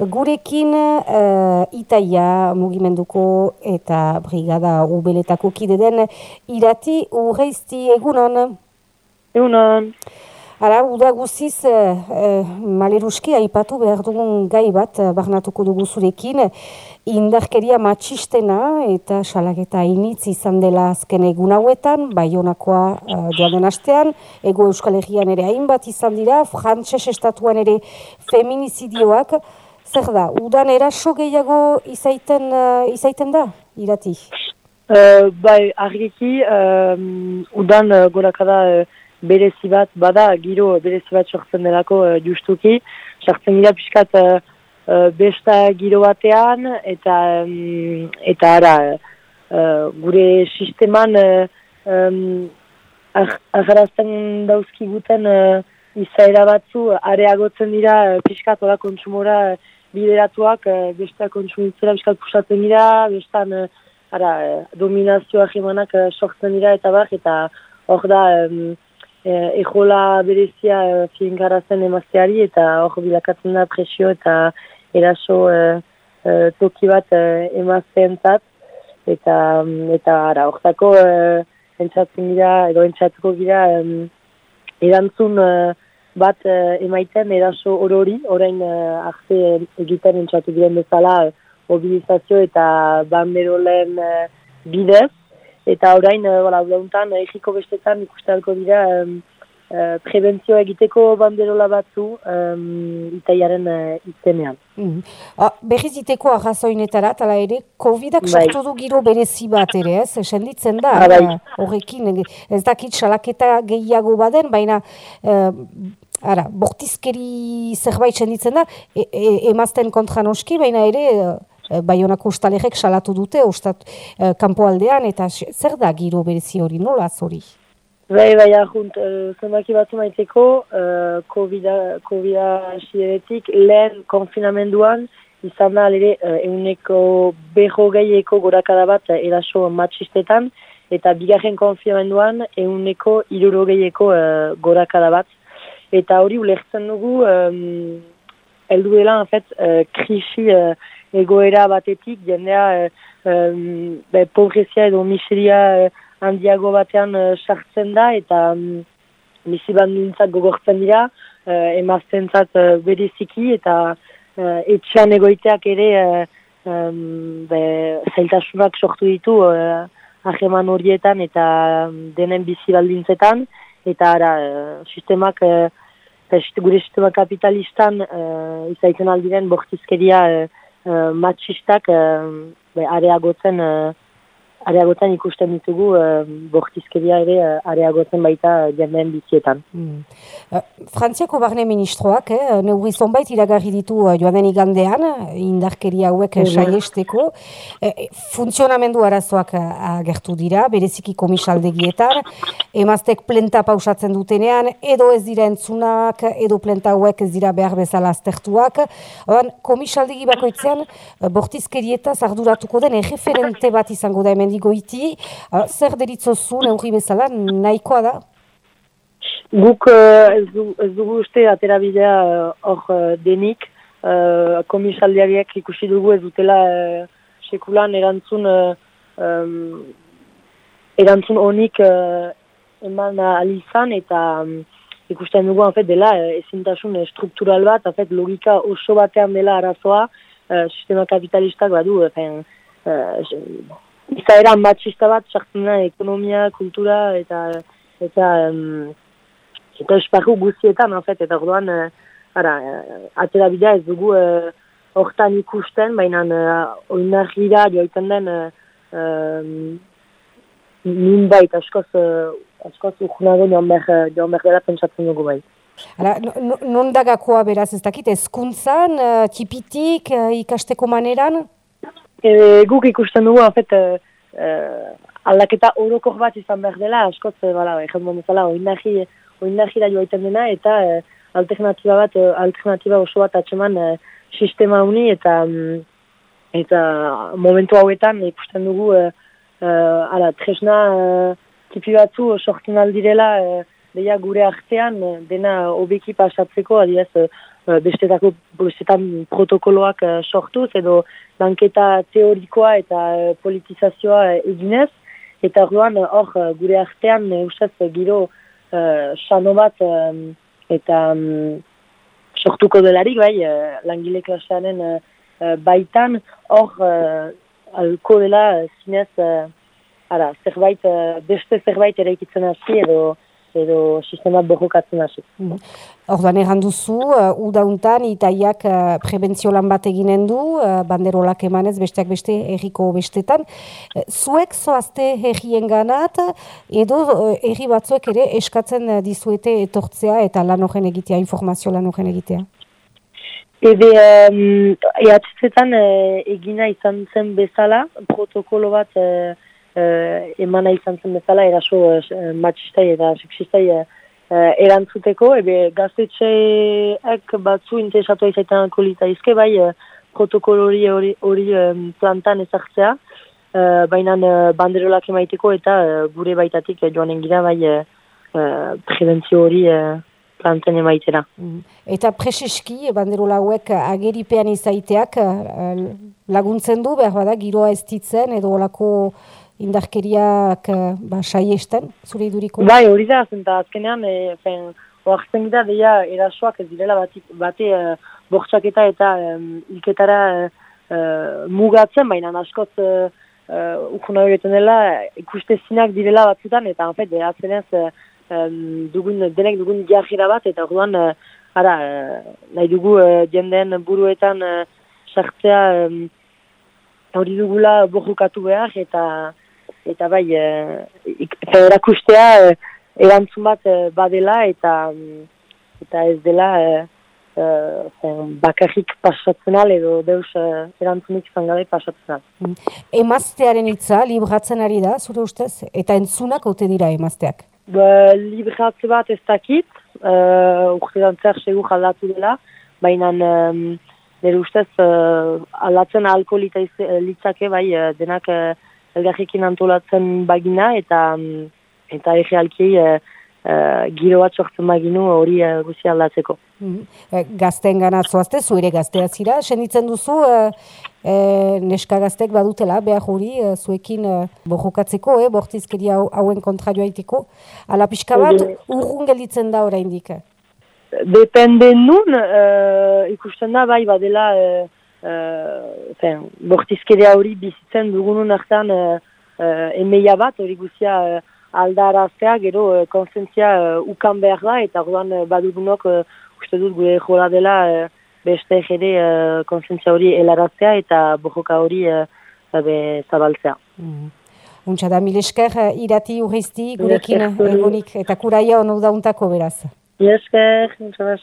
Gurekin uh, Itaia mugimenduko eta brigada ubeletako kide den irati urreizti egunon? Egunon. Hala, uda guziz, e, maleruski aipatu behar dugun gai bat, e, barnatuko dugu zurekin, indarkeria matxistena eta salaketa initz izan dela azken egun hauetan, bai honakoa e, joan den astean, ego euskal herrian ere hainbat izan dira, frantses estatuan ere feminizidioak, zer da, udan eraso gehiago izaiten, izaiten da, irati? bai, argiki, um, udan uh, gorakada berezi bat bada giro berezi bat sortzen delako uh, justuki sartzen dira pixkat uh, besta giro batean eta um, eta ara uh, gure sisteman uh, um, agarazten dauzki guten uh, izaera batzu areagotzen dira uh, pixkat oda kontsumora bideratuak uh, besta kontsumitzera pixkat pusatzen dira bestan uh, ara, dominazioa jemanak uh, sortzen dira eta bak eta hor da um, eh, ejola berezia eh, fiengarazen emazteari eta hor bilakatzen da presio eta eraso eh, eh, toki bat eh, emazteentzat. Eta eta ara hortako eh, entzatzen gira edo entzatuko gira eh, erantzun eh, bat eh, emaiten eraso orori orain eh, arte egiten entzatu diren bezala eh, mobilizazio eta banderolen eh, bidez. Eta orain, uh, uduntan, egiko bestetan ikustalko dira um, uh, prebentzioa egiteko banderola batzu um, itaiaren uh, izenean. Mm -hmm. Berriz iteko arrazoinetara, tala ere, COVID-ak bai. sortu du giro berezi bat ere, ez? Esenditzen da, ah, bai. horrekin, ez dakit salaketa gehiago baden, baina... Uh, Ara, bortizkeri zerbait senditzen da, e, e, emazten kontra noski, baina ere Eh, Baionako ustalerek salatu dute ustat uh, kanpoaldean eta zer da giro berezi hori nola zori? Bai, bai, ahunt, uh, zenbaki batzu maiteko, uh, COVID-a lehen konfinamenduan, izan da, ere, uh, euneko beho gehieko gorakada bat uh, eraso matxistetan, eta bigarren konfinamenduan, euneko iruro gehieko uh, gorakada bat. Eta hori ulertzen dugu, um, eldu dela, en fet, uh, krisi uh, egoera batetik, jendea e, pobrezia edo miseria e, handiago batean e, sartzen da, eta um, bizi gogortzen dira, e, emaztentzat e, bereziki, eta e, etxean egoiteak ere e, be, zailtasunak sortu ditu e, aheman horietan eta denen bizi baldintzetan, eta ara, sistemak, gure sistema kapitalistan e, izaiten aldiren bortizkeria uh, matxistak uh, areagotzen uh, areagotzen ikusten ditugu uh, bortizkeria ere uh, areagotzen baita jendeen bizietan. Mm. Uh, Frantziako barne ministroak, eh, neugri zonbait iragarri ditu joan den igandean, indarkeria hauek saiesteko, eh, funtzionamendu arazoak agertu dira, bereziki komisaldegietan, emaztek plenta pausatzen dutenean, edo ez dira entzunak, edo plenta hauek ez dira behar bezala aztertuak. Odan, komisaldegi bakoitzean, bortizkerieta zarduratuko den erreferente bat izango da hemen goiti, uh, zer deritzozu neurri bezala nahikoa da? Guk uh, ez, du, ez dugu uste aterabidea uh, hor uh, denik, uh, komisaldiariak ikusi dugu ez dutela uh, sekulan erantzun uh, um, erantzun honik eman alizan eta ikusten dugu en dela uh, ezintasun struktural bat, en logika oso batean dela arazoa, sistema kapitalistak badu, uh, izaera matxista bat sartzen da ekonomia, kultura eta eta um, eta esparru guztietan, en fet, eta orduan, uh, ara, uh, atera bidea ez dugu uh, hortan ikusten, baina uh, oinarrira joiten den uh, um, ninbait askoz, uh, askoz urnago joan behar, joan behar dela pentsatzen dugu bai. Hala, non dagakoa beraz ez dakit, ezkuntzan, uh, tipitik, uh, ikasteko maneran? E, guk ikusten dugu, afet, e, eh, aldaketa orokor bat izan behar dela, askoz, e, bala, egin bezala, oinahi, oinahi da joaiten dena, eta e, alternatiba bat, alternatiba oso bat atxeman e, sistema uni, eta mm, eta momentu hauetan ikusten dugu, e, e, ala, tresna e, tipi batzu sortzen aldirela, e, deia gure artean dena hobeki pasatzeko, adiaz, bestetako bestetan protokoloak sortuz, edo lanketa teorikoa eta politizazioa eginez, eta orduan hor gure artean usaz giro uh, bat eta um, sortuko delarik, bai, uh, langile klasearen uh, baitan, hor uh, alko dela zinez, uh, ara, zerbait, uh, beste zerbait ere ikitzen hasi edo edo sistema borrokatzen hasi. Mm Ordan egan duzu, uh, udauntan itaiak uh, prebentzio lan bat eginen du, uh, banderolak emanez besteak beste erriko bestetan. Uh, zuek zoazte herrien ganat, edo uh, herri batzuek ere eskatzen dizuete etortzea eta lan horren egitea, informazio lan horren egitea? Ebe, um, ehatzetan uh, egina izan zen bezala, protokolo bat uh, uh, emana izan zen bezala eraso uh, matxistai eta seksistai uh, erantzuteko, ebe gaztetxeak batzu interesatu izaiten alkoholita izke, bai uh, protokolo hori hori um, plantan ezartzea, uh, baina uh, banderolak emaiteko eta uh, gure baitatik uh, joanen gira bai uh, uh, prebentzio hori uh, planten emaitera. Mm. Eta preseski, banderola hauek ageripean izaiteak laguntzen du, behar bada, giroa ez ditzen, edo olako indarkeriak uh, ba, saiesten, zure iduriko? Bai, hori da, zenta azkenean, e, fen, oaxten gira, deia, erasoak ez direla bati, bate uh, bortxaketa eta um, ilketara uh, mugatzen, baina askoz uh, uh, ukuna dela, ikuste zinak direla batzutan, eta en fet, azkenez, uh, um, dugun, denek dugun diarjira bat, eta orduan, ara, uh, nahi dugu jendeen buruetan sartzea, hori dugula borrukatu behar, eta eta bai e, erakustea e, erantzun bat e, badela eta mm, eta ez dela e, zen, bakarrik pasatzenal edo deus e, erantzunik zangabe pasatzenal. Mm. Emaztearen hitza libratzen ari da, zure ustez? Eta entzunak ote dira emazteak? Ba, libratze bat ez dakit, uh, urte dantzer segur jaldatu dela, baina um, nire ustez uh, aldatzen ahalko litzake bai denak elgarrekin antolatzen bagina eta mm, eta egealki e, e, giro bat sortzen baginu hori e, guzi aldatzeko. Mm -hmm. Gazten gana zoazte, zu ere gaztea zira, senditzen duzu e, e, neska gaztek badutela, behar hori e, zuekin e, borrokatzeko, e, bortizkeria hauen kontrario haiteko. Ala pixka bat, urrun gelditzen da oraindik. Depende nun, e, ikusten da bai badela... E, uh, bortizkedea hori bizitzen dugunun hartan uh, uh, emeia bat, hori guzia uh, aldaraztea, gero uh, konsentzia uh, ukan behar da, eta orduan uh, badugunok uh, uste dut gure jola dela uh, beste ere uh, konsentzia hori helaraztea eta bojoka hori uh, zabaltzea. Mm. Untsa da, mil esker, irati urreizti, gurekin egonik, eta kuraia honu dauntako beraz. Mil esker, untsa